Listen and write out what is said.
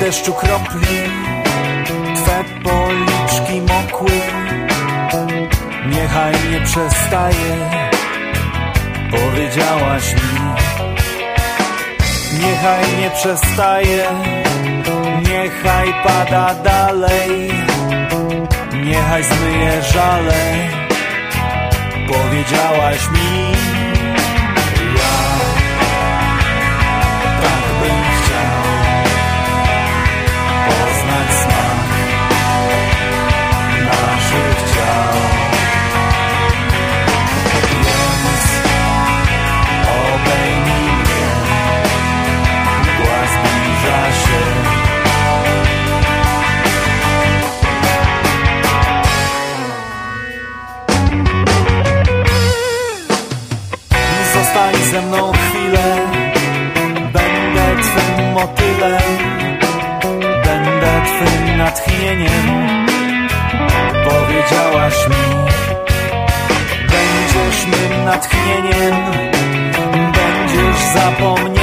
deszczu kropli Twe policzki mokły. Niechaj nie przestaje Powiedziałaś mi. Niechaj nie przestaje Niechaj pada dalej. Niechaj zmyje żale Powiedziałaś mi motylem Będę twym natchnieniem. Powiedziałaś mi Będziesz mym natchnieniem. Będziesz zapomnieniem